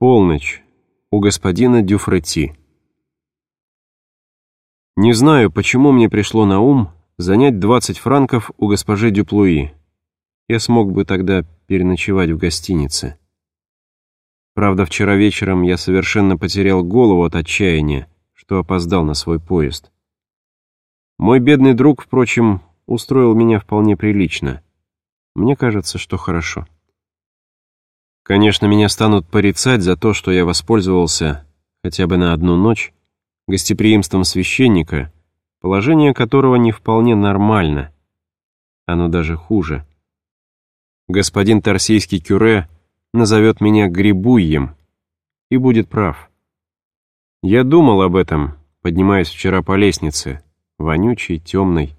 Полночь. У господина Дюфрети. Не знаю, почему мне пришло на ум занять 20 франков у госпожи Дюплуи. Я смог бы тогда переночевать в гостинице. Правда, вчера вечером я совершенно потерял голову от отчаяния, что опоздал на свой поезд. Мой бедный друг, впрочем, устроил меня вполне прилично. Мне кажется, что хорошо. Конечно, меня станут порицать за то, что я воспользовался хотя бы на одну ночь гостеприимством священника, положение которого не вполне нормально. Оно даже хуже. Господин Тарсийский кюре назовет меня Грибуем и будет прав. Я думал об этом, поднимаясь вчера по лестнице, вонючей, темной.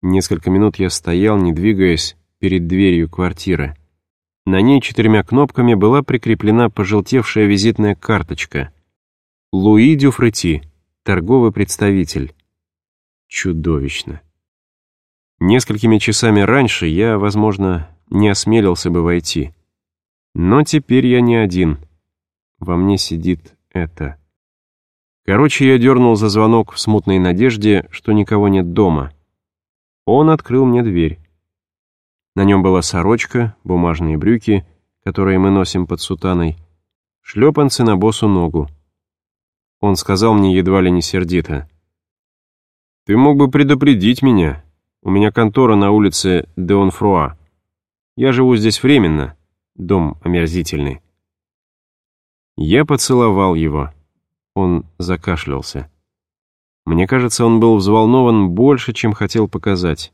Несколько минут я стоял, не двигаясь, перед дверью квартиры. На ней четырьмя кнопками была прикреплена пожелтевшая визитная карточка. «Луи Дюфрети, торговый представитель». Чудовищно. Несколькими часами раньше я, возможно, не осмелился бы войти. Но теперь я не один. Во мне сидит это. Короче, я дернул за звонок в смутной надежде, что никого нет дома. Он открыл мне дверь. На нем была сорочка, бумажные брюки, которые мы носим под сутаной, шлепанцы на босу ногу. Он сказал мне едва ли не сердито. «Ты мог бы предупредить меня. У меня контора на улице Деонфруа. Я живу здесь временно. Дом омерзительный». Я поцеловал его. Он закашлялся. Мне кажется, он был взволнован больше, чем хотел показать.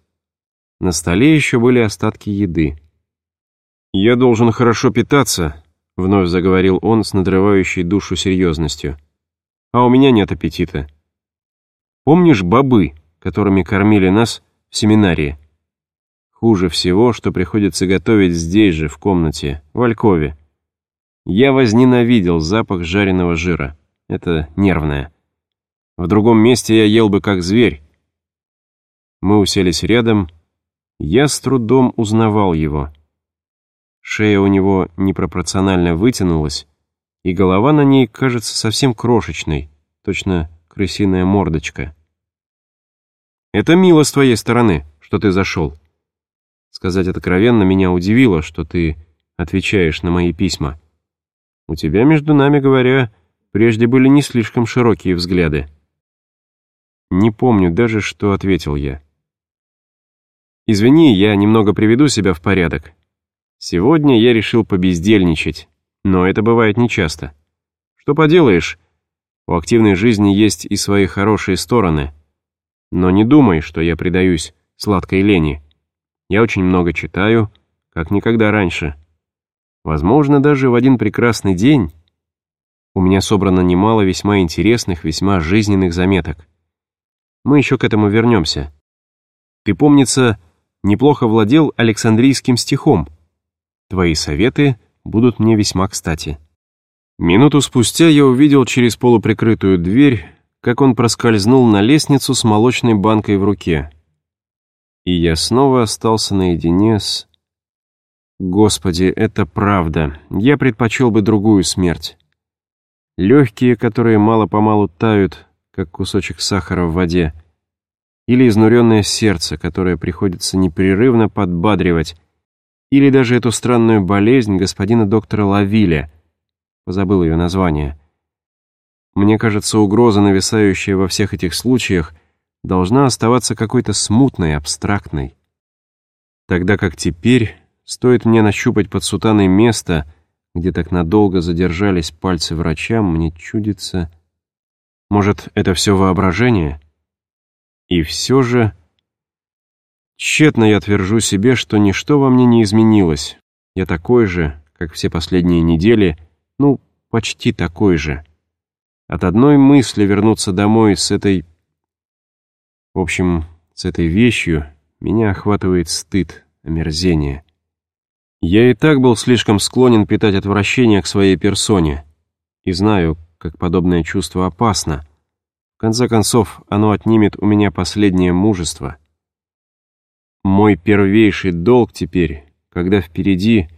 На столе еще были остатки еды. «Я должен хорошо питаться», — вновь заговорил он с надрывающей душу серьезностью. «А у меня нет аппетита. Помнишь бобы, которыми кормили нас в семинарии? Хуже всего, что приходится готовить здесь же, в комнате, в Алькове. Я возненавидел запах жареного жира. Это нервное. В другом месте я ел бы как зверь. Мы уселись рядом, я с трудом узнавал его. Шея у него непропорционально вытянулась, и голова на ней кажется совсем крошечной, точно крысиная мордочка. «Это мило с твоей стороны, что ты зашел. Сказать откровенно, меня удивило, что ты отвечаешь на мои письма. У тебя, между нами говоря, прежде были не слишком широкие взгляды». Не помню даже, что ответил я. Извини, я немного приведу себя в порядок. Сегодня я решил побездельничать, но это бывает нечасто. Что поделаешь, у активной жизни есть и свои хорошие стороны. Но не думай, что я предаюсь сладкой лени. Я очень много читаю, как никогда раньше. Возможно, даже в один прекрасный день у меня собрано немало весьма интересных, весьма жизненных заметок. Мы еще к этому вернемся. Ты, помнится, неплохо владел Александрийским стихом. Твои советы будут мне весьма кстати. Минуту спустя я увидел через полуприкрытую дверь, как он проскользнул на лестницу с молочной банкой в руке. И я снова остался наедине с... Господи, это правда. Я предпочел бы другую смерть. Легкие, которые мало-помалу тают, как кусочек сахара в воде — или изнуренное сердце, которое приходится непрерывно подбадривать, или даже эту странную болезнь господина доктора Лавиля, позабыл ее название. Мне кажется, угроза, нависающая во всех этих случаях, должна оставаться какой-то смутной, абстрактной. Тогда как теперь стоит мне нащупать под сутаной место, где так надолго задержались пальцы врача, мне чудится... Может, это все воображение?» И все же... Тщетно я твержу себе, что ничто во мне не изменилось. Я такой же, как все последние недели, ну, почти такой же. От одной мысли вернуться домой с этой... В общем, с этой вещью меня охватывает стыд, омерзение. Я и так был слишком склонен питать отвращение к своей персоне. И знаю, как подобное чувство опасно — в конце концов, оно отнимет у меня последнее мужество. Мой первейший долг теперь, когда впереди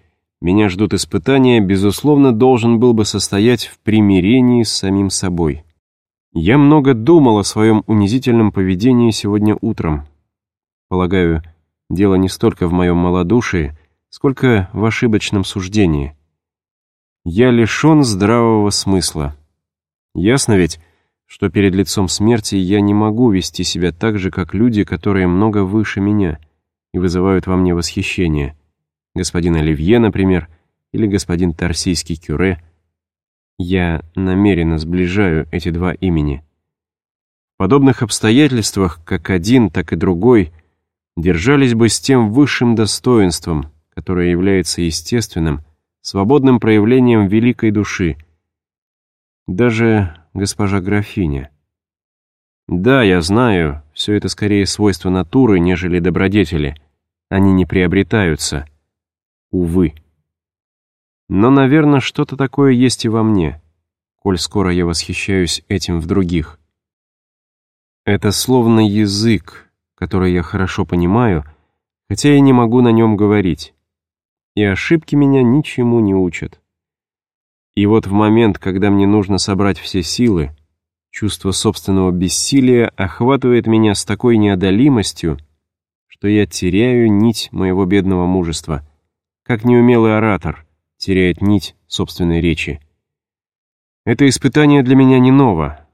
меня ждут испытания, безусловно, должен был бы состоять в примирении с самим собой. Я много думал о своем унизительном поведении сегодня утром. Полагаю, дело не столько в моем малодушии, сколько в ошибочном суждении. Я лишен здравого смысла. Ясно ведь, что перед лицом смерти я не могу вести себя так же, как люди, которые много выше меня и вызывают во мне восхищение. Господин Оливье, например, или господин Тарсийский Кюре. Я намеренно сближаю эти два имени. В подобных обстоятельствах, как один, так и другой, держались бы с тем высшим достоинством, которое является естественным, свободным проявлением великой души. Даже госпожа графиня. Да, я знаю, все это скорее свойство натуры, нежели добродетели. Они не приобретаются. Увы. Но, наверное, что-то такое есть и во мне, коль скоро я восхищаюсь этим в других. Это словно язык, который я хорошо понимаю, хотя и не могу на нем говорить. И ошибки меня ничему не учат. И вот в момент, когда мне нужно собрать все силы, чувство собственного бессилия охватывает меня с такой неодолимостью, что я теряю нить моего бедного мужества, как неумелый оратор теряет нить собственной речи. Это испытание для меня не ново.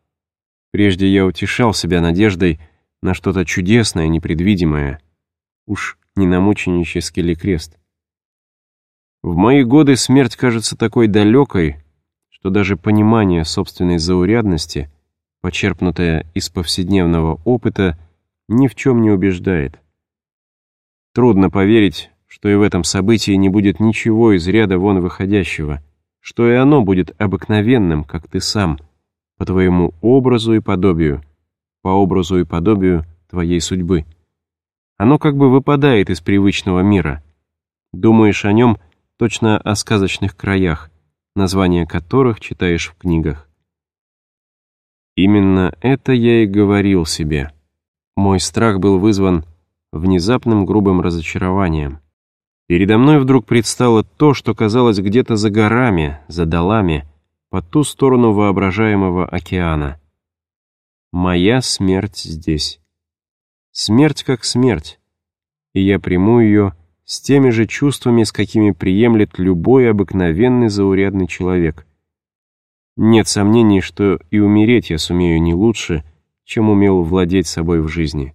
Прежде я утешал себя надеждой на что-то чудесное, непредвидимое. Уж не на мученический ли крест. В мои годы смерть кажется такой далекой, что даже понимание собственной заурядности, почерпнутое из повседневного опыта, ни в чем не убеждает. Трудно поверить, что и в этом событии не будет ничего из ряда вон выходящего, что и оно будет обыкновенным, как ты сам, по твоему образу и подобию, по образу и подобию твоей судьбы. Оно как бы выпадает из привычного мира. Думаешь о нем — точно о сказочных краях, названия которых читаешь в книгах. Именно это я и говорил себе. Мой страх был вызван внезапным грубым разочарованием. Передо мной вдруг предстало то, что казалось где-то за горами, за долами, по ту сторону воображаемого океана. Моя смерть здесь. Смерть как смерть, и я приму ее с теми же чувствами, с какими приемлет любой обыкновенный заурядный человек. Нет сомнений, что и умереть я сумею не лучше, чем умел владеть собой в жизни.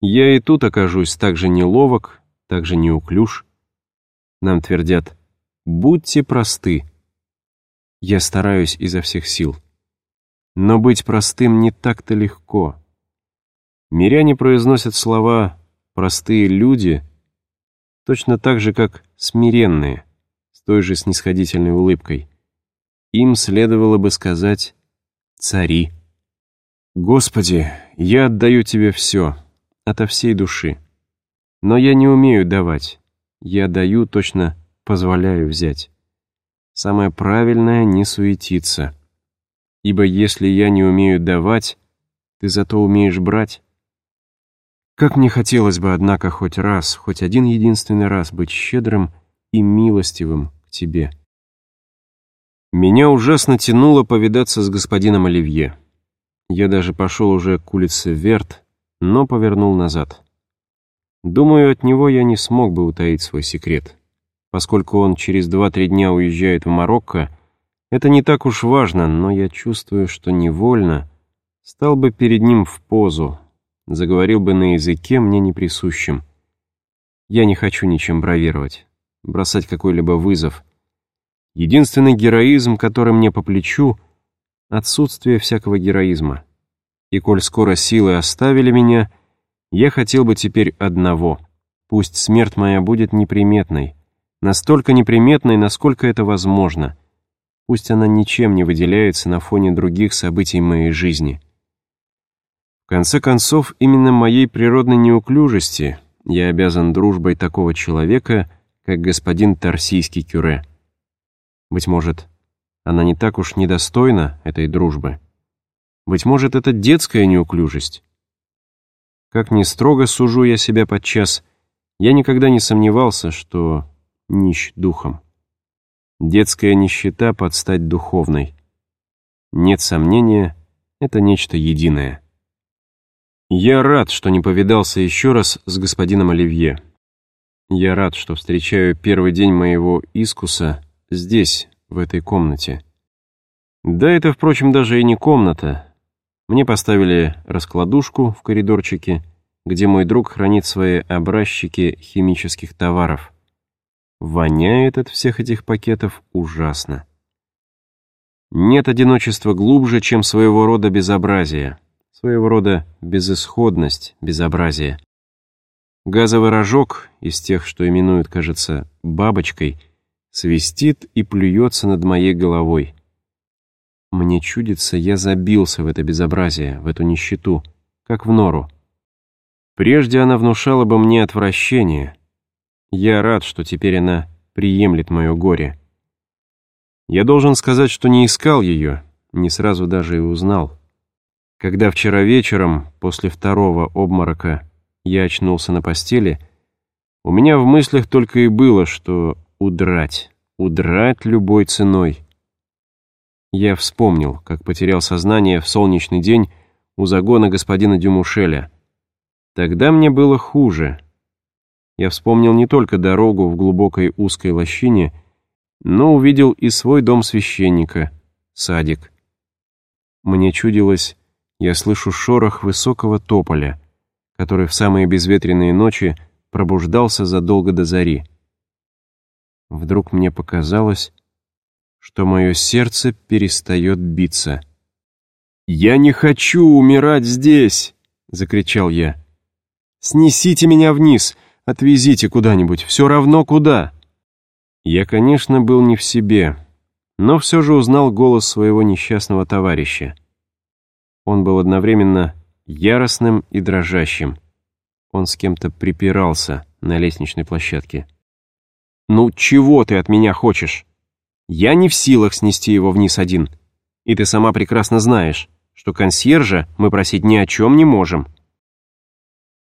Я и тут окажусь так же неловок, так же неуклюж. Нам твердят «будьте просты». Я стараюсь изо всех сил. Но быть простым не так-то легко. Миряне произносят слова «простые люди», точно так же, как смиренные, с той же снисходительной улыбкой. Им следовало бы сказать «цари». «Господи, я отдаю Тебе все, ото всей души. Но я не умею давать. Я даю, точно позволяю взять. Самое правильное — не суетиться. Ибо если я не умею давать, ты зато умеешь брать. Как мне хотелось бы, однако, хоть раз, хоть один единственный раз быть щедрым и милостивым к тебе. Меня ужасно тянуло повидаться с господином Оливье. Я даже пошел уже к улице Верт, но повернул назад. Думаю, от него я не смог бы утаить свой секрет. Поскольку он через два-три дня уезжает в Марокко, это не так уж важно, но я чувствую, что невольно стал бы перед ним в позу, заговорил бы на языке мне неприсущем. Я не хочу ничем бравировать, бросать какой-либо вызов. Единственный героизм, который мне по плечу — отсутствие всякого героизма. И коль скоро силы оставили меня, я хотел бы теперь одного. Пусть смерть моя будет неприметной, настолько неприметной, насколько это возможно. Пусть она ничем не выделяется на фоне других событий моей жизни. В конце концов, именно моей природной неуклюжести я обязан дружбой такого человека, как господин Тарсийский Кюре. Быть может, она не так уж недостойна этой дружбы. Быть может, это детская неуклюжесть. Как ни строго сужу я себя подчас, я никогда не сомневался, что нищ духом. Детская нищета под стать духовной. Нет сомнения, это нечто единое. Я рад, что не повидался еще раз с господином Оливье. Я рад, что встречаю первый день моего искуса здесь, в этой комнате. Да, это, впрочем, даже и не комната. Мне поставили раскладушку в коридорчике, где мой друг хранит свои образчики химических товаров. Воняет от всех этих пакетов ужасно. Нет одиночества глубже, чем своего рода безобразие, своего рода безысходность безобразия. Газовый рожок из тех, что именуют, кажется, бабочкой, свистит и плюется над моей головой. Мне чудится, я забился в это безобразие, в эту нищету, как в нору. Прежде она внушала бы мне отвращение. Я рад, что теперь она приемлет мое горе. Я должен сказать, что не искал ее, не сразу даже и узнал. Когда вчера вечером, после второго обморока, я очнулся на постели, у меня в мыслях только и было, что удрать, удрать любой ценой. Я вспомнил, как потерял сознание в солнечный день у загона господина Дюмушеля. Тогда мне было хуже. Я вспомнил не только дорогу в глубокой узкой лощине, но увидел и свой дом священника, садик. Мне чудилось, я слышу шорох высокого тополя — который в самые безветренные ночи пробуждался задолго до зари. Вдруг мне показалось, что мое сердце перестает биться. «Я не хочу умирать здесь!» — закричал я. «Снесите меня вниз, отвезите куда-нибудь, все равно куда!» Я, конечно, был не в себе, но все же узнал голос своего несчастного товарища. Он был одновременно яростным и дрожащим. Он с кем-то припирался на лестничной площадке. «Ну, чего ты от меня хочешь? Я не в силах снести его вниз один. И ты сама прекрасно знаешь, что консьержа мы просить ни о чем не можем».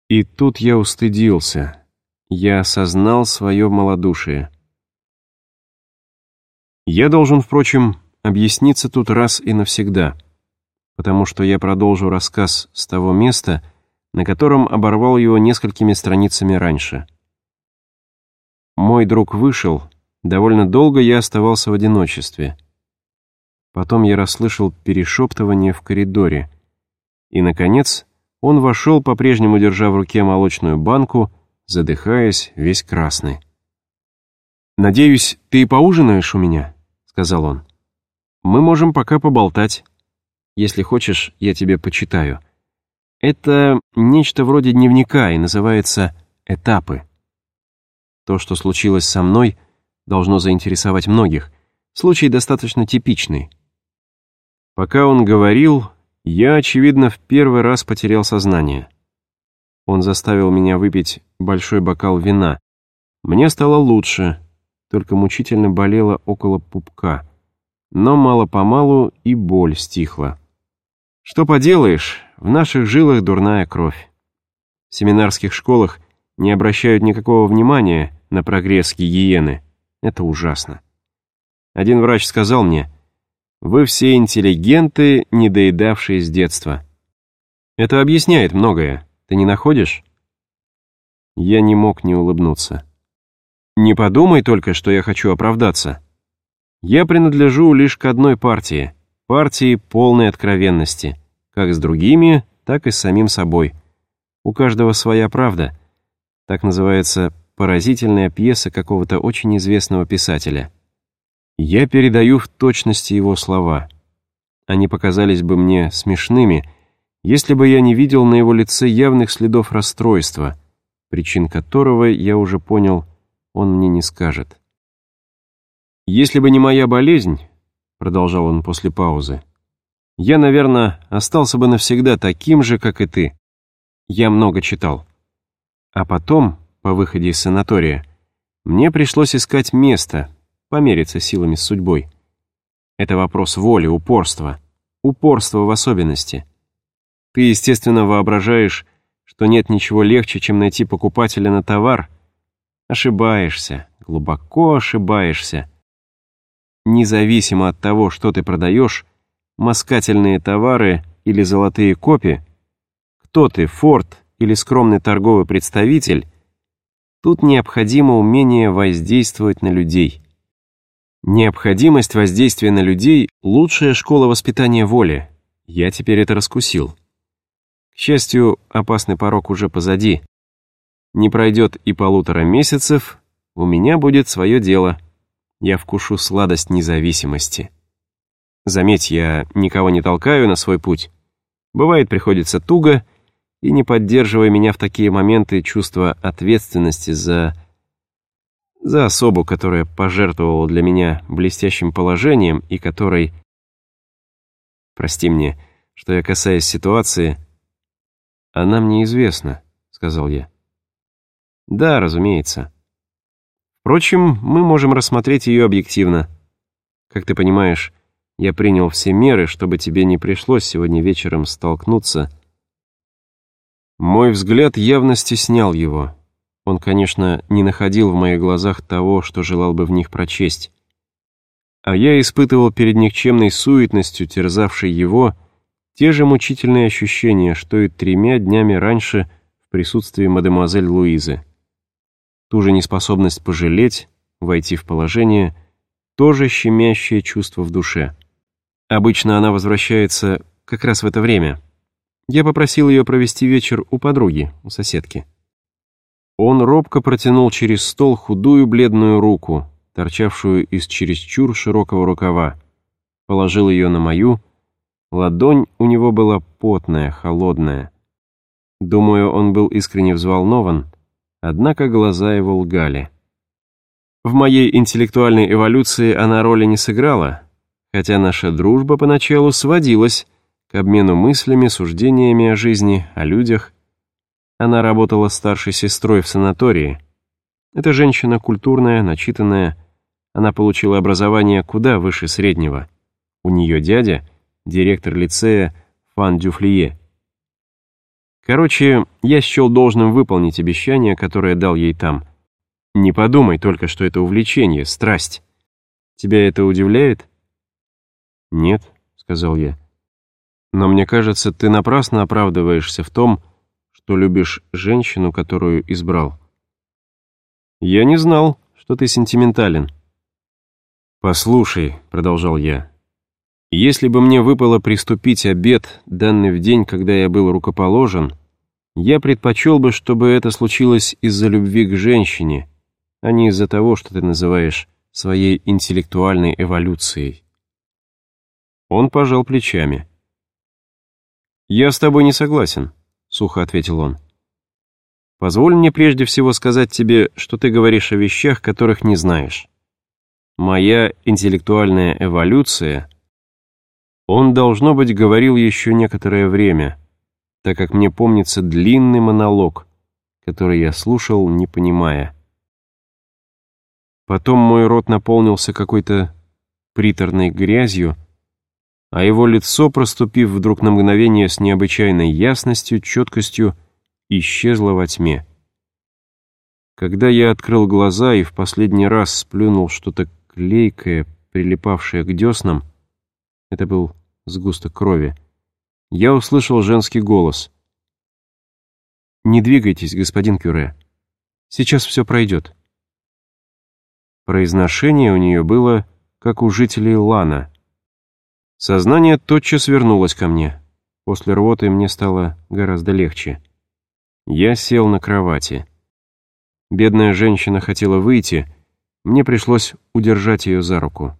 И тут я устыдился. Я осознал свое малодушие. Я должен, впрочем, объясниться тут раз и навсегда — потому что я продолжу рассказ с того места, на котором оборвал его несколькими страницами раньше. Мой друг вышел, довольно долго я оставался в одиночестве. Потом я расслышал перешептывание в коридоре. И, наконец, он вошел, по-прежнему держа в руке молочную банку, задыхаясь, весь красный. «Надеюсь, ты поужинаешь у меня?» — сказал он. «Мы можем пока поболтать». Если хочешь, я тебе почитаю. Это нечто вроде дневника и называется «Этапы». То, что случилось со мной, должно заинтересовать многих. Случай достаточно типичный. Пока он говорил, я, очевидно, в первый раз потерял сознание. Он заставил меня выпить большой бокал вина. Мне стало лучше, только мучительно болело около пупка. Но мало-помалу и боль стихла. Что поделаешь, в наших жилах дурная кровь. В семинарских школах не обращают никакого внимания на прогресс гигиены. Это ужасно. Один врач сказал мне, «Вы все интеллигенты, недоедавшие с детства». Это объясняет многое. Ты не находишь? Я не мог не улыбнуться. Не подумай только, что я хочу оправдаться. Я принадлежу лишь к одной партии — партии полной откровенности, как с другими, так и с самим собой. У каждого своя правда. Так называется поразительная пьеса какого-то очень известного писателя. Я передаю в точности его слова. Они показались бы мне смешными, если бы я не видел на его лице явных следов расстройства, причин которого, я уже понял, он мне не скажет. Если бы не моя болезнь, продолжал он после паузы, я, наверное, остался бы навсегда таким же, как и ты. Я много читал. А потом, по выходе из санатория, мне пришлось искать место, помериться силами с судьбой. Это вопрос воли, упорства. Упорства в особенности. Ты, естественно, воображаешь, что нет ничего легче, чем найти покупателя на товар. Ошибаешься, глубоко ошибаешься. Независимо от того, что ты продаешь, москательные товары или золотые копи, кто ты, Форд или скромный торговый представитель, тут необходимо умение воздействовать на людей. Необходимость воздействия на людей — лучшая школа воспитания воли. Я теперь это раскусил. К счастью, опасный порог уже позади. Не пройдет и полутора месяцев, у меня будет свое дело. Я вкушу сладость независимости. Заметь, я никого не толкаю на свой путь. Бывает, приходится туго, и не поддерживая меня в такие моменты чувство ответственности за за особу, которая пожертвовала для меня блестящим положением и которой... Прости мне, что я касаюсь ситуации. Она мне известна, сказал я. Да, разумеется. Впрочем, мы можем рассмотреть ее объективно. Как ты понимаешь, я принял все меры, чтобы тебе не пришлось сегодня вечером столкнуться. Мой взгляд явно стеснял его. Он, конечно, не находил в моих глазах того, что желал бы в них прочесть. А я испытывал перед никчемной суетностью, терзавшей его, те же мучительные ощущения, что и тремя днями раньше в присутствии мадемуазель Луизы. Ту же неспособность пожалеть, войти в положение, тоже щемящее чувство в душе. Обычно она возвращается как раз в это время. Я попросил ее провести вечер у подруги, у соседки. Он робко протянул через стол худую бледную руку, торчавшую из чересчур широкого рукава, положил ее на мою. Ладонь у него была потная, холодная. Думаю, он был искренне взволнован, однако глаза его лгали. В моей интеллектуальной эволюции она роли не сыграла, хотя наша дружба поначалу сводилась к обмену мыслями, суждениями о жизни, о людях — она работала старшей сестрой в санатории. Эта женщина культурная, начитанная. Она получила образование куда выше среднего. У нее дядя, директор лицея Фан Дюфлие. Короче, я счел должным выполнить обещание, которое дал ей там. Не подумай только, что это увлечение, страсть. Тебя это удивляет? Нет, сказал я. Но мне кажется, ты напрасно оправдываешься в том, что любишь женщину, которую избрал. Я не знал, что ты сентиментален. Послушай, продолжал я, если бы мне выпало приступить обед, данный в день, когда я был рукоположен, я предпочел бы, чтобы это случилось из-за любви к женщине, а не из-за того, что ты называешь своей интеллектуальной эволюцией. Он пожал плечами. «Я с тобой не согласен. — сухо ответил он. «Позволь мне прежде всего сказать тебе, что ты говоришь о вещах, которых не знаешь. Моя интеллектуальная эволюция...» Он, должно быть, говорил еще некоторое время, так как мне помнится длинный монолог, который я слушал, не понимая. Потом мой рот наполнился какой-то приторной грязью, а его лицо, проступив вдруг на мгновение с необычайной ясностью, четкостью, исчезло во тьме. Когда я открыл глаза и в последний раз сплюнул что-то клейкое, прилипавшее к деснам, это был сгусток крови, я услышал женский голос. «Не двигайтесь, господин Кюре. Сейчас все пройдет». Произношение у нее было, как у жителей Лана — Сознание тотчас вернулось ко мне. После рвоты мне стало гораздо легче. Я сел на кровати. Бедная женщина хотела выйти, мне пришлось удержать ее за руку.